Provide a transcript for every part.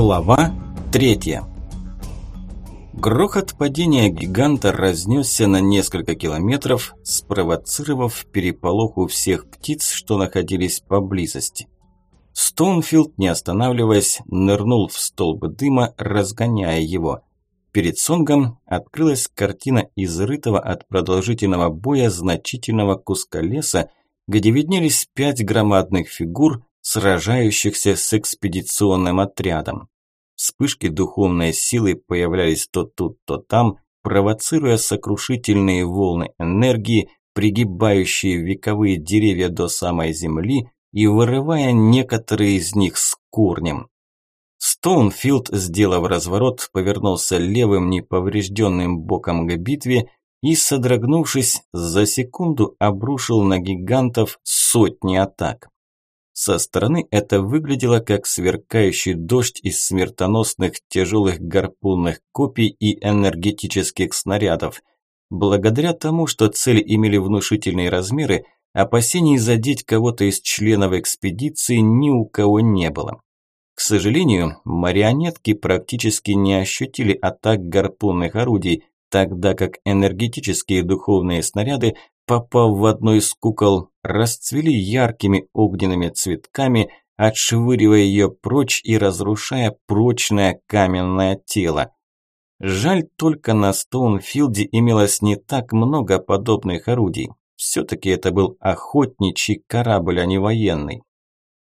Глава третья. Грохот падения гиганта разнесся на несколько километров, спровоцировав переполох у всех птиц, что находились поблизости. Стоунфилд, не останавливаясь, нырнул в столб дыма, разгоняя его. Перед Сонгом открылась картина изрытого от продолжительного боя значительного куска леса, где виднелись пять громадных фигур, сражающихся с экспедиционным отрядом. Вспышки духовной силы появлялись то тут, то там, провоцируя сокрушительные волны энергии, пригибающие вековые деревья до самой земли и вырывая некоторые из них с корнем. Стоунфилд, сделав разворот, повернулся левым неповрежденным боком к битве и, содрогнувшись, за секунду обрушил на гигантов сотни атак. Со стороны это выглядело как сверкающий дождь из смертоносных тяжелых гарпунных копий и энергетических снарядов. Благодаря тому, что цели имели внушительные размеры, опасений задеть кого-то из членов экспедиции ни у кого не было. К сожалению, марионетки практически не ощутили атак гарпунных орудий, тогда как энергетические духовные снаряды попав в одну из кукол, расцвели яркими огненными цветками, отшвыривая ее прочь и разрушая прочное каменное тело. Жаль, только на Стоунфилде имелось не так много подобных орудий. Все-таки это был охотничий корабль, а не военный.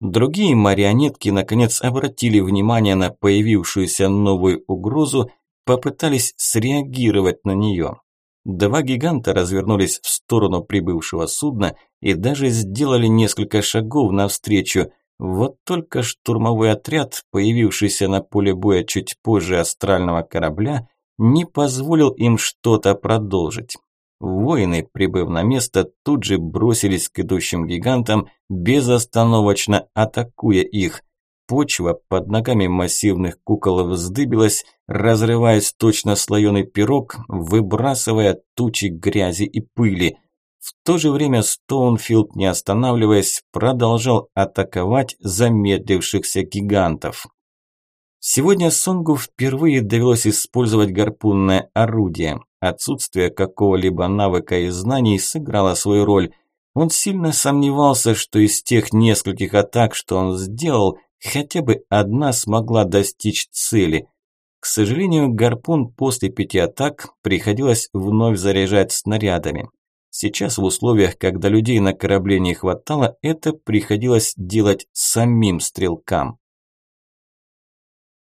Другие марионетки наконец обратили внимание на появившуюся новую угрозу, попытались среагировать на нее. Два гиганта развернулись в сторону прибывшего судна и даже сделали несколько шагов навстречу. Вот только штурмовой отряд, появившийся на поле боя чуть позже астрального корабля, не позволил им что-то продолжить. Воины, прибыв на место, тут же бросились к идущим гигантам, безостановочно атакуя их. Почва под ногами массивных кукол вздыбилась, разрываясь точно слоеный пирог, выбрасывая тучи грязи и пыли. В то же время Стоунфилд, не останавливаясь, продолжал атаковать замедлившихся гигантов. Сегодня Сонгу впервые довелось использовать гарпунное орудие. Отсутствие какого-либо навыка и знаний сыграло свою роль. Он сильно сомневался, что из тех нескольких атак, что он сделал – хотя бы одна смогла достичь цели. К сожалению, гарпун после пяти атак приходилось вновь заряжать снарядами. Сейчас в условиях, когда людей на корабле не хватало, это приходилось делать самим стрелкам.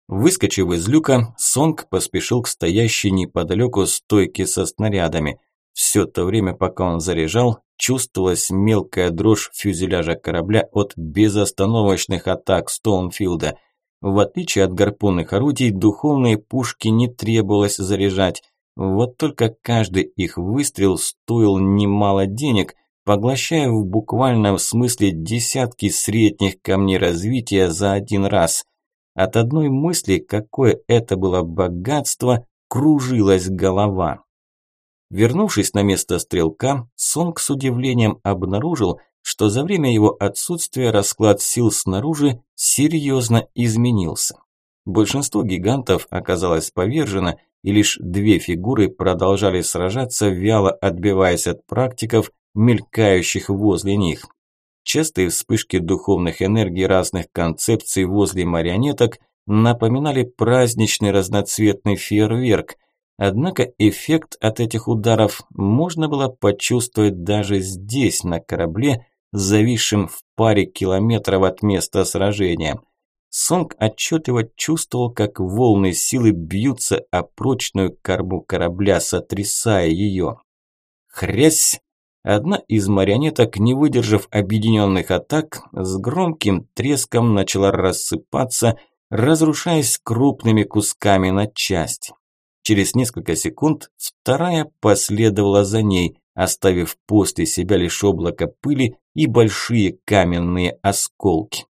Выскочив из люка, Сонг поспешил к стоящей неподалеку стойке со снарядами. Все то время, пока он заряжал, чувствовалась мелкая дрожь фюзеляжа корабля от безостановочных атак Стоунфилда. В отличие от гарпунных орудий, духовные пушки не требовалось заряжать. Вот только каждый их выстрел стоил немало денег, поглощая в буквальном смысле десятки средних камней развития за один раз. От одной мысли, какое это было богатство, кружилась голова. Вернувшись на место стрелка, Сонг с удивлением обнаружил, что за время его отсутствия расклад сил снаружи серьезно изменился. Большинство гигантов оказалось повержено, и лишь две фигуры продолжали сражаться, вяло отбиваясь от практиков, мелькающих возле них. Частые вспышки духовных энергий разных концепций возле марионеток напоминали праздничный разноцветный фейерверк – Однако эффект от этих ударов можно было почувствовать даже здесь, на корабле, зависшем в паре километров от места сражения. Сонг отчетливо чувствовал, как волны силы бьются о прочную корму корабля, сотрясая ее. Хрясь! Одна из марионеток, не выдержав объединенных атак, с громким треском начала рассыпаться, разрушаясь крупными кусками на части. Через несколько секунд вторая последовала за ней, оставив после себя лишь облако пыли и большие каменные осколки.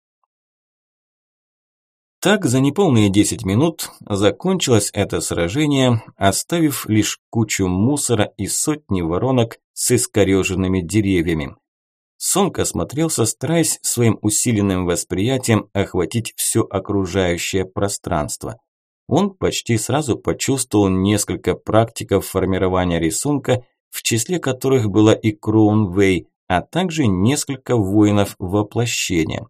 Так за неполные 10 минут закончилось это сражение, оставив лишь кучу мусора и сотни воронок с искореженными деревьями. Сонг осмотрелся, стараясь своим усиленным восприятием охватить все окружающее пространство. Он почти сразу почувствовал несколько практиков формирования рисунка, в числе которых была и Кроун Вэй, а также несколько воинов воплощения.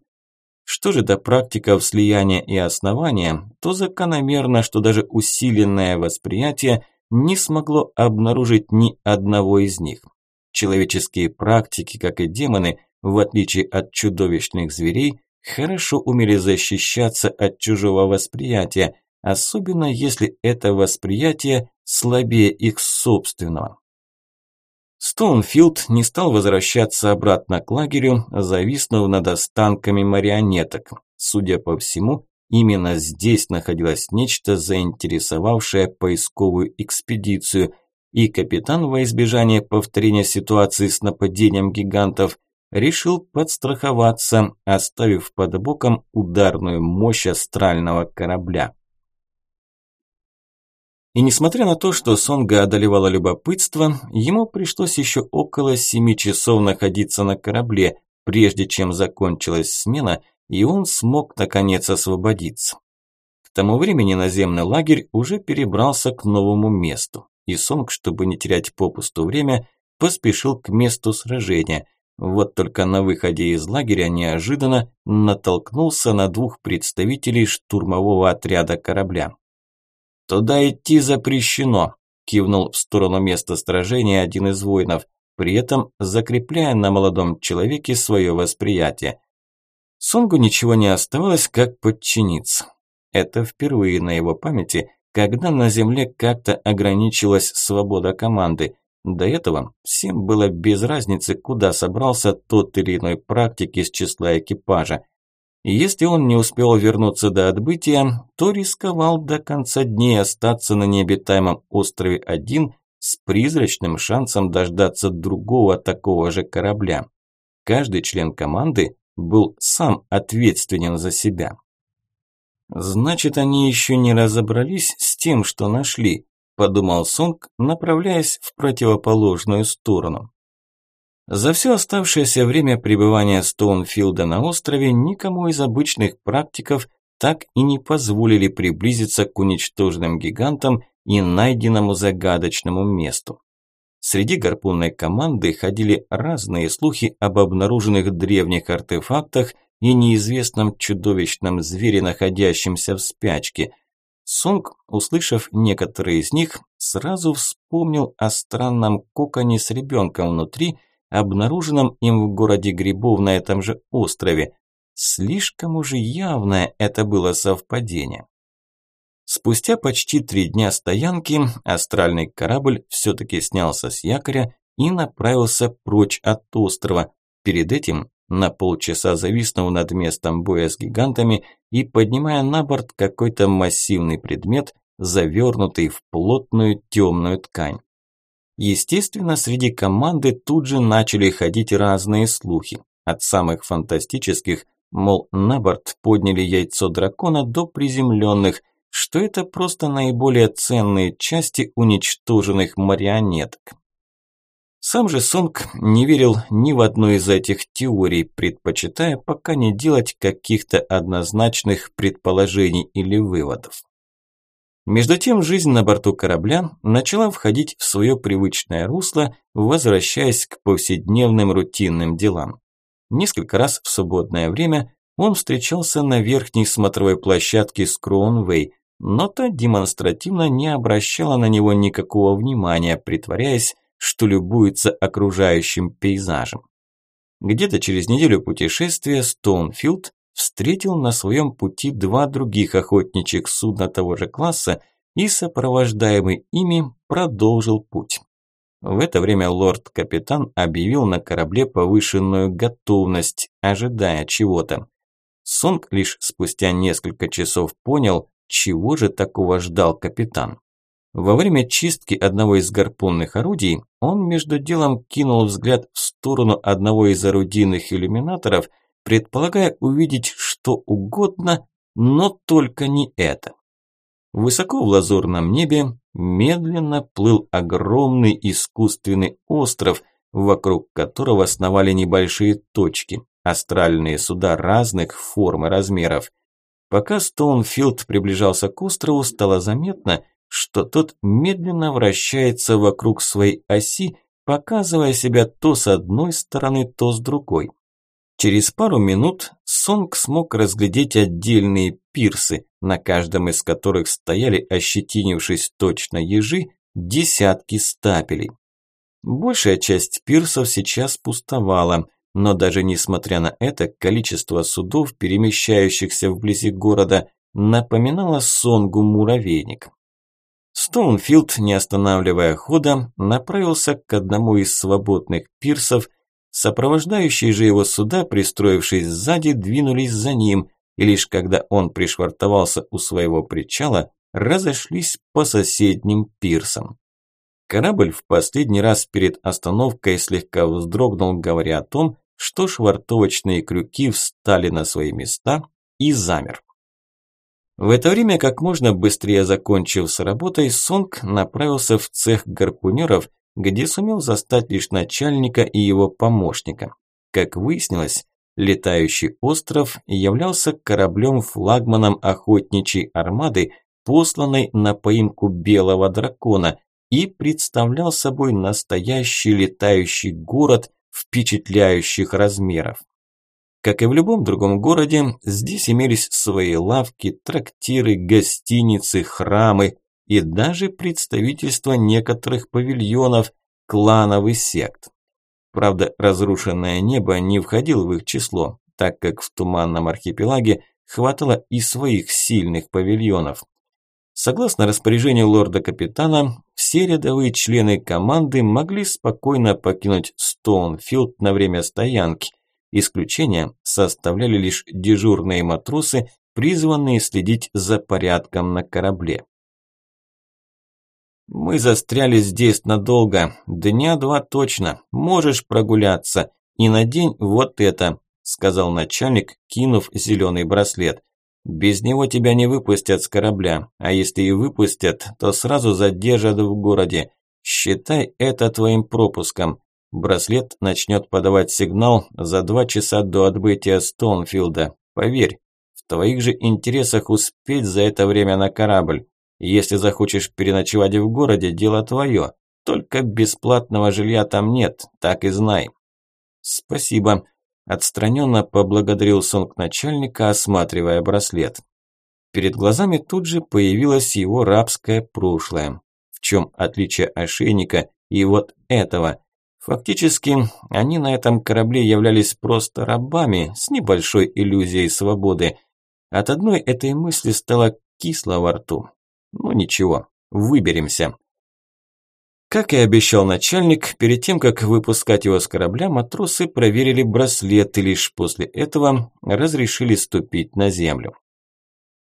Что же до практиков слияния и основания, то закономерно, что даже усиленное восприятие не смогло обнаружить ни одного из них. Человеческие практики, как и демоны, в отличие от чудовищных зверей, хорошо умели защищаться от чужого восприятия, особенно если это восприятие слабее их собственного. Стоунфилд не стал возвращаться обратно к лагерю, зависнув над останками марионеток. Судя по всему, именно здесь находилось нечто, заинтересовавшее поисковую экспедицию – и капитан во избежание повторения ситуации с нападением гигантов решил подстраховаться, оставив под боком ударную мощь астрального корабля. И несмотря на то, что Сонга одолевало любопытство, ему пришлось еще около семи часов находиться на корабле, прежде чем закончилась смена, и он смог наконец освободиться. К тому времени наземный лагерь уже перебрался к новому месту и Сонг, чтобы не терять попусту время, поспешил к месту сражения. Вот только на выходе из лагеря неожиданно натолкнулся на двух представителей штурмового отряда корабля. «Туда идти запрещено», – кивнул в сторону места сражения один из воинов, при этом закрепляя на молодом человеке свое восприятие. Сонгу ничего не оставалось, как подчиниться. Это впервые на его памяти когда на Земле как-то ограничилась свобода команды. До этого всем было без разницы, куда собрался тот или иной практик из числа экипажа. Если он не успел вернуться до отбытия, то рисковал до конца дней остаться на необитаемом острове один с призрачным шансом дождаться другого такого же корабля. Каждый член команды был сам ответственен за себя. «Значит, они еще не разобрались с тем, что нашли», – подумал Сонг, направляясь в противоположную сторону. За все оставшееся время пребывания Стоунфилда на острове никому из обычных практиков так и не позволили приблизиться к уничтоженным гигантам и найденному загадочному месту. Среди гарпунной команды ходили разные слухи об обнаруженных древних артефактах – и неизвестном чудовищном звере, находящемся в спячке. Сонг, услышав некоторые из них, сразу вспомнил о странном коконе с ребенком внутри, обнаруженном им в городе Грибов на этом же острове. Слишком уже явное это было совпадение. Спустя почти три дня стоянки астральный корабль все-таки снялся с якоря и направился прочь от острова. Перед этим на полчаса зависнув над местом боя с гигантами и поднимая на борт какой-то массивный предмет, завернутый в плотную темную ткань. Естественно, среди команды тут же начали ходить разные слухи, от самых фантастических, мол, на борт подняли яйцо дракона до приземленных, что это просто наиболее ценные части уничтоженных марионеток. Сам же Сонг не верил ни в одну из этих теорий, предпочитая пока не делать каких-то однозначных предположений или выводов. Между тем жизнь на борту корабля начала входить в свое привычное русло, возвращаясь к повседневным рутинным делам. Несколько раз в свободное время он встречался на верхней смотровой площадке с Кроунвей, но та демонстративно не обращала на него никакого внимания, притворяясь, что любуется окружающим пейзажем. Где-то через неделю путешествия Стоунфилд встретил на своем пути два других охотничьих судна того же класса и, сопровождаемый ими, продолжил путь. В это время лорд-капитан объявил на корабле повышенную готовность, ожидая чего-то. Сонг лишь спустя несколько часов понял, чего же такого ждал капитан. Во время чистки одного из гарпунных орудий он между делом кинул взгляд в сторону одного из орудийных иллюминаторов, предполагая увидеть что угодно, но только не это. Высоко в лазурном небе медленно плыл огромный искусственный остров, вокруг которого сновали небольшие точки, астральные суда разных форм и размеров. Пока Стоунфилд приближался к острову, стало заметно, что тот медленно вращается вокруг своей оси, показывая себя то с одной стороны, то с другой. Через пару минут Сонг смог разглядеть отдельные пирсы, на каждом из которых стояли, ощетинившись точно ежи, десятки стапелей. Большая часть пирсов сейчас пустовала, но даже несмотря на это, количество судов, перемещающихся вблизи города, напоминало Сонгу муравейник. Стоунфилд, не останавливая хода, направился к одному из свободных пирсов, Сопровождающие же его суда, пристроившись сзади, двинулись за ним, и лишь когда он пришвартовался у своего причала, разошлись по соседним пирсам. Корабль в последний раз перед остановкой слегка вздрогнул, говоря о том, что швартовочные крюки встали на свои места и замер. В это время, как можно быстрее закончив с работой, Сонг направился в цех гарпунеров, где сумел застать лишь начальника и его помощника. Как выяснилось, летающий остров являлся кораблем-флагманом охотничьей армады, посланной на поимку белого дракона, и представлял собой настоящий летающий город впечатляющих размеров. Как и в любом другом городе, здесь имелись свои лавки, трактиры, гостиницы, храмы, и даже представительство некоторых павильонов, кланов и сект. Правда, разрушенное небо не входило в их число, так как в Туманном архипелаге хватало и своих сильных павильонов. Согласно распоряжению лорда-капитана, все рядовые члены команды могли спокойно покинуть Стоунфилд на время стоянки. Исключение составляли лишь дежурные матросы, призванные следить за порядком на корабле. «Мы застряли здесь надолго. Дня два точно. Можешь прогуляться. И надень вот это», – сказал начальник, кинув зеленый браслет. «Без него тебя не выпустят с корабля, а если и выпустят, то сразу задержат в городе. Считай это твоим пропуском. Браслет начнет подавать сигнал за два часа до отбытия Стоунфилда. Поверь, в твоих же интересах успеть за это время на корабль. Если захочешь переночевать в городе, дело твое. Только бесплатного жилья там нет, так и знай. Спасибо. Отстраненно поблагодарил Сонг начальника, осматривая браслет. Перед глазами тут же появилось его рабское прошлое. В чем отличие ошейника и вот этого? Фактически, они на этом корабле являлись просто рабами с небольшой иллюзией свободы. От одной этой мысли стало кисло во рту. Ну ничего, выберемся. Как и обещал начальник, перед тем, как выпускать его с корабля, матросы проверили браслет и лишь после этого разрешили ступить на землю.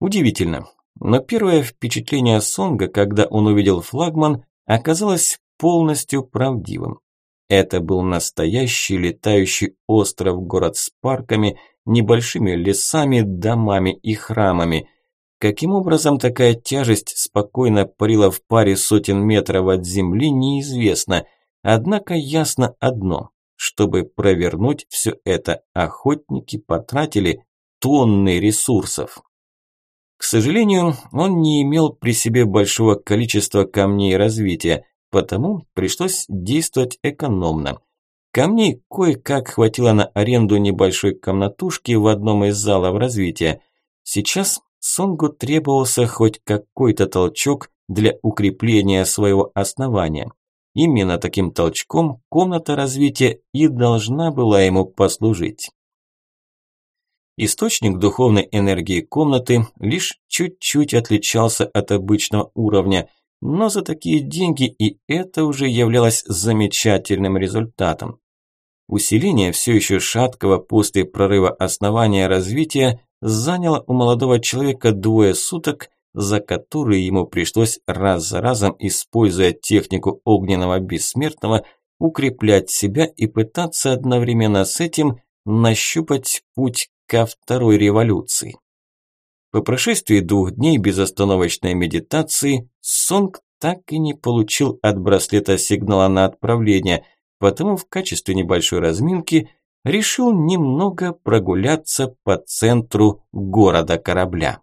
Удивительно, но первое впечатление Сонга, когда он увидел флагман, оказалось полностью правдивым. Это был настоящий летающий остров-город с парками, небольшими лесами, домами и храмами – Каким образом такая тяжесть спокойно парила в паре сотен метров от земли, неизвестно. Однако ясно одно. Чтобы провернуть все это, охотники потратили тонны ресурсов. К сожалению, он не имел при себе большого количества камней развития, потому пришлось действовать экономно. Камней кое-как хватило на аренду небольшой комнатушки в одном из залов развития. Сейчас Сонгу требовался хоть какой-то толчок для укрепления своего основания. Именно таким толчком комната развития и должна была ему послужить. Источник духовной энергии комнаты лишь чуть-чуть отличался от обычного уровня, но за такие деньги и это уже являлось замечательным результатом. Усиление все еще шаткого после прорыва основания развития заняло у молодого человека двое суток, за которые ему пришлось раз за разом, используя технику огненного бессмертного, укреплять себя и пытаться одновременно с этим нащупать путь ко второй революции. По прошествии двух дней безостановочной медитации Сонг так и не получил от браслета сигнала на отправление, потому в качестве небольшой разминки решил немного прогуляться по центру города корабля.